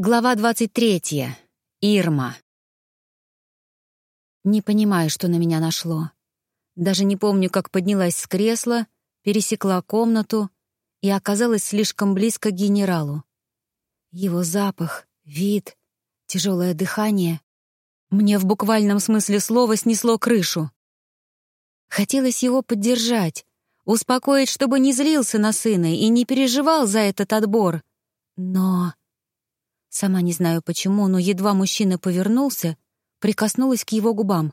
Глава 23. Ирма. Не понимаю, что на меня нашло. Даже не помню, как поднялась с кресла, пересекла комнату и оказалась слишком близко к генералу. Его запах, вид, тяжелое дыхание. Мне в буквальном смысле слова снесло крышу. Хотелось его поддержать, успокоить, чтобы не злился на сына и не переживал за этот отбор. Но... Сама не знаю почему, но едва мужчина повернулся, прикоснулась к его губам.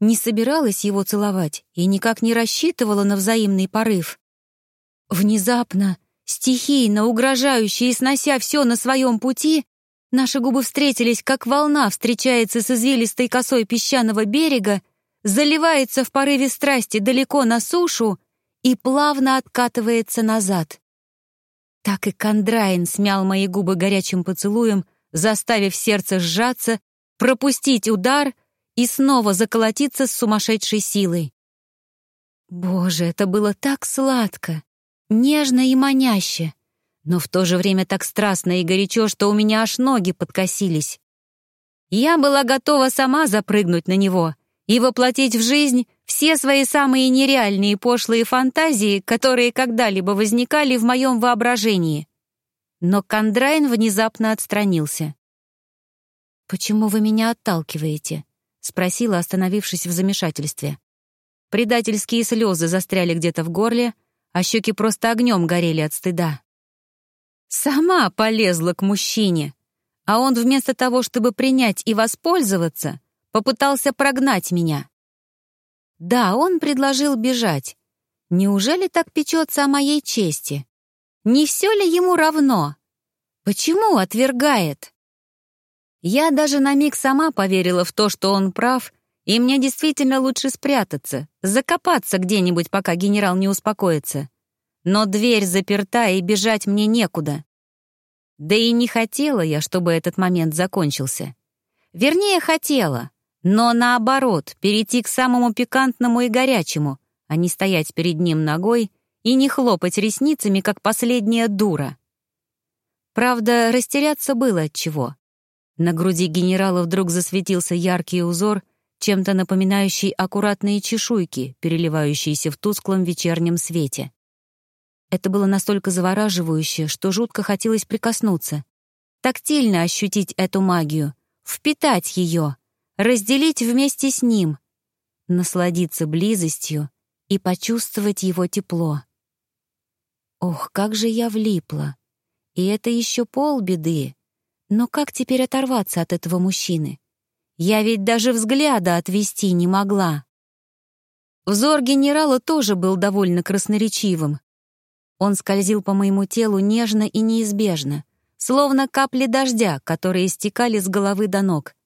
Не собиралась его целовать и никак не рассчитывала на взаимный порыв. Внезапно, стихийно, угрожающе и снося все на своем пути, наши губы встретились, как волна встречается с извилистой косой песчаного берега, заливается в порыве страсти далеко на сушу и плавно откатывается назад. Так и Кондраин смял мои губы горячим поцелуем, заставив сердце сжаться, пропустить удар и снова заколотиться с сумасшедшей силой. Боже, это было так сладко, нежно и маняще, но в то же время так страстно и горячо, что у меня аж ноги подкосились. Я была готова сама запрыгнуть на него и воплотить в жизнь все свои самые нереальные пошлые фантазии, которые когда-либо возникали в моем воображении. Но Кондрайн внезапно отстранился. «Почему вы меня отталкиваете?» — спросила, остановившись в замешательстве. Предательские слезы застряли где-то в горле, а щеки просто огнем горели от стыда. Сама полезла к мужчине, а он вместо того, чтобы принять и воспользоваться, попытался прогнать меня. Да, он предложил бежать. Неужели так печется о моей чести? Не все ли ему равно? Почему отвергает? Я даже на миг сама поверила в то, что он прав, и мне действительно лучше спрятаться, закопаться где-нибудь, пока генерал не успокоится. Но дверь заперта, и бежать мне некуда. Да и не хотела я, чтобы этот момент закончился. Вернее, хотела, но наоборот, перейти к самому пикантному и горячему, а не стоять перед ним ногой и не хлопать ресницами, как последняя дура. Правда, растеряться было от чего. На груди генерала вдруг засветился яркий узор, чем-то напоминающий аккуратные чешуйки, переливающиеся в тусклом вечернем свете. Это было настолько завораживающе, что жутко хотелось прикоснуться, тактильно ощутить эту магию, впитать ее — разделить вместе с ним, насладиться близостью и почувствовать его тепло. Ох, как же я влипла! И это еще полбеды. Но как теперь оторваться от этого мужчины? Я ведь даже взгляда отвести не могла. Взор генерала тоже был довольно красноречивым. Он скользил по моему телу нежно и неизбежно, словно капли дождя, которые стекали с головы до ног —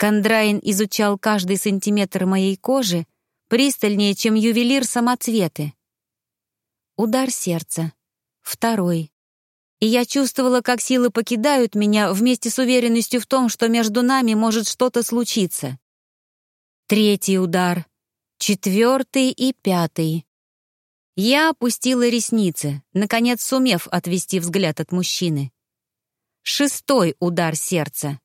Кондраин изучал каждый сантиметр моей кожи пристальнее, чем ювелир самоцветы. Удар сердца. Второй. И я чувствовала, как силы покидают меня вместе с уверенностью в том, что между нами может что-то случиться. Третий удар. Четвертый и пятый. Я опустила ресницы, наконец сумев отвести взгляд от мужчины. Шестой удар сердца.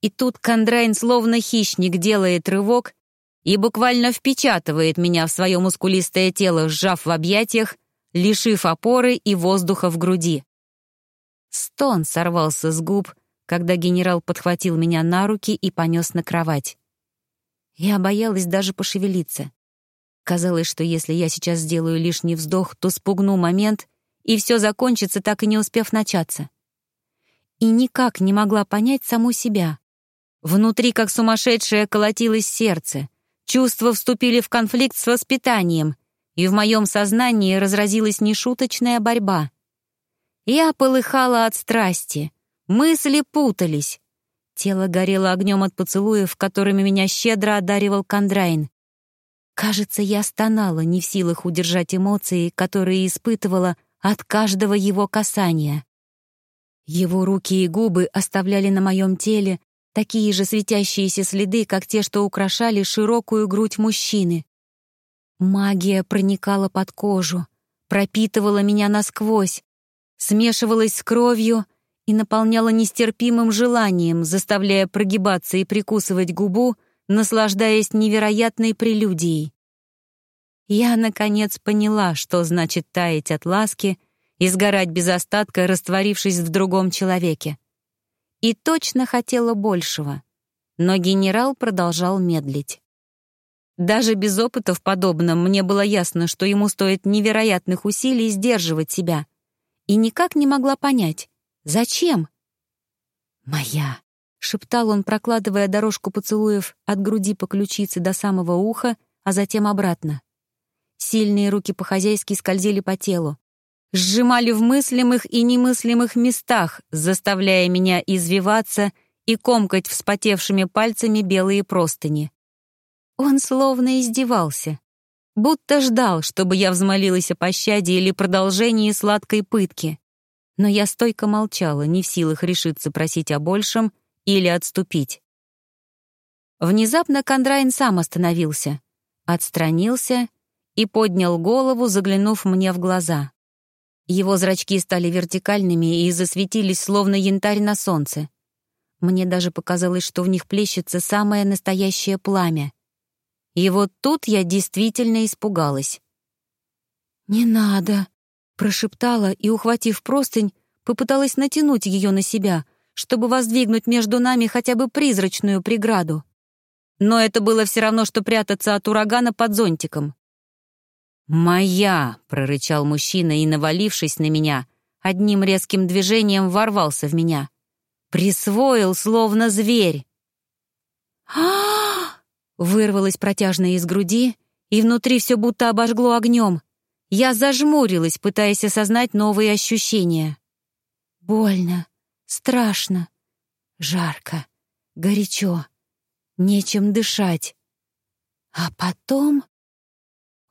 И тут Кондрайн словно хищник делает рывок и буквально впечатывает меня в свое мускулистое тело, сжав в объятиях, лишив опоры и воздуха в груди. Стон сорвался с губ, когда генерал подхватил меня на руки и понес на кровать. Я боялась даже пошевелиться. Казалось, что если я сейчас сделаю лишний вздох, то спугну момент, и все закончится, так и не успев начаться. И никак не могла понять саму себя. Внутри, как сумасшедшее, колотилось сердце. Чувства вступили в конфликт с воспитанием, и в моем сознании разразилась нешуточная борьба. Я полыхала от страсти, мысли путались. Тело горело огнем от поцелуев, которыми меня щедро одаривал Кондрайн. Кажется, я стонала, не в силах удержать эмоции, которые испытывала от каждого его касания. Его руки и губы оставляли на моем теле Такие же светящиеся следы, как те, что украшали широкую грудь мужчины. Магия проникала под кожу, пропитывала меня насквозь, смешивалась с кровью и наполняла нестерпимым желанием, заставляя прогибаться и прикусывать губу, наслаждаясь невероятной прелюдией. Я, наконец, поняла, что значит таять от ласки и сгорать без остатка, растворившись в другом человеке. И точно хотела большего. Но генерал продолжал медлить. Даже без опыта в подобном мне было ясно, что ему стоит невероятных усилий сдерживать себя. И никак не могла понять, зачем? «Моя», — шептал он, прокладывая дорожку поцелуев от груди по ключице до самого уха, а затем обратно. Сильные руки по-хозяйски скользили по телу, сжимали в мыслимых и немыслимых местах, заставляя меня извиваться и комкать вспотевшими пальцами белые простыни. Он словно издевался, будто ждал, чтобы я взмолилась о пощаде или продолжении сладкой пытки. Но я стойко молчала, не в силах решиться просить о большем или отступить. Внезапно Кондрайн сам остановился, отстранился и поднял голову, заглянув мне в глаза. Его зрачки стали вертикальными и засветились, словно янтарь на солнце. Мне даже показалось, что в них плещется самое настоящее пламя. И вот тут я действительно испугалась. «Не надо», — прошептала и, ухватив простынь, попыталась натянуть ее на себя, чтобы воздвигнуть между нами хотя бы призрачную преграду. Но это было все равно, что прятаться от урагана под зонтиком. «Моя!» — прорычал мужчина и, навалившись на меня, одним резким движением ворвался в меня. Присвоил, словно зверь. Вырвалось протяжно из груди, и внутри все будто обожгло огнем. Я зажмурилась, пытаясь осознать новые ощущения. Больно, страшно, жарко, горячо, нечем дышать. А потом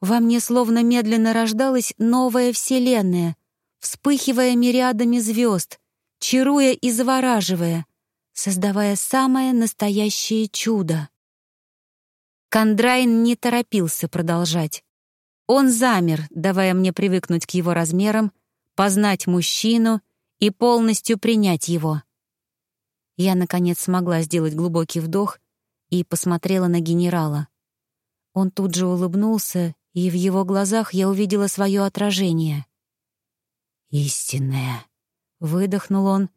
во мне словно медленно рождалась новая вселенная, вспыхивая мириадами звезд, чаруя и завораживая, создавая самое настоящее чудо. Кондрайн не торопился продолжать. Он замер, давая мне привыкнуть к его размерам, познать мужчину и полностью принять его. Я, наконец, смогла сделать глубокий вдох и посмотрела на генерала. Он тут же улыбнулся, и в его глазах я увидела свое отражение. «Истинное», — выдохнул он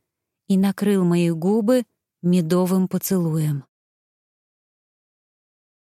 и накрыл мои губы медовым поцелуем.